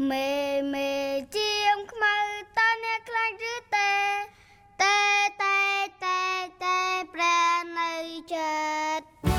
មេមេជាមខ្មៅតើអ្នកខ្លាចឬទេតេតេតេតេព្រះនៅចិត្ត